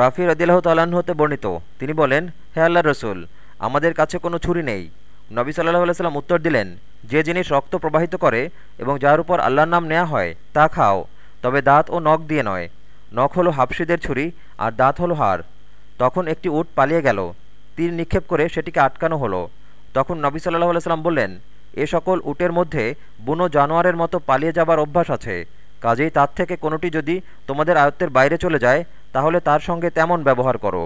রাফি রদিল্লাহ তাল্লাহ্ন হতে বর্ণিত। তিনি বলেন, হে আল্লাহ রসুল, আমাদের কাছে কোনো ছুরি নেই। নবী সাল্লাহ আলাইসাল্লাম উত্তর দিলেন, যে জিনিস রক্ত প্রবাহিত করে এবং যার উপর আল্লাহর নাম নেওয়া হয়, তা খাও। তবে দাঁত ও নখ দিয়ে নয়। নখ হলো হাফসিদের ছুরি আর দাঁত হলো হার তখন একটি উট পালিয়ে গেল। তীর নিক্ষেপ করে সেটিকে আটকানো হলো। তখন নবী সাল্লাহ আলাইসাল্লাম বললেন, এ সকল উটের মধ্যে বুনো জানোয়ারের মতো পালিয়ে যাবার অভ্যাস আছে। কাজেই তার থেকে কোনোটি যদি তোমাদের আয়ত্তের বাইরে চলে যায় তাহলে তার সঙ্গে তেমন ব্যবহার করো।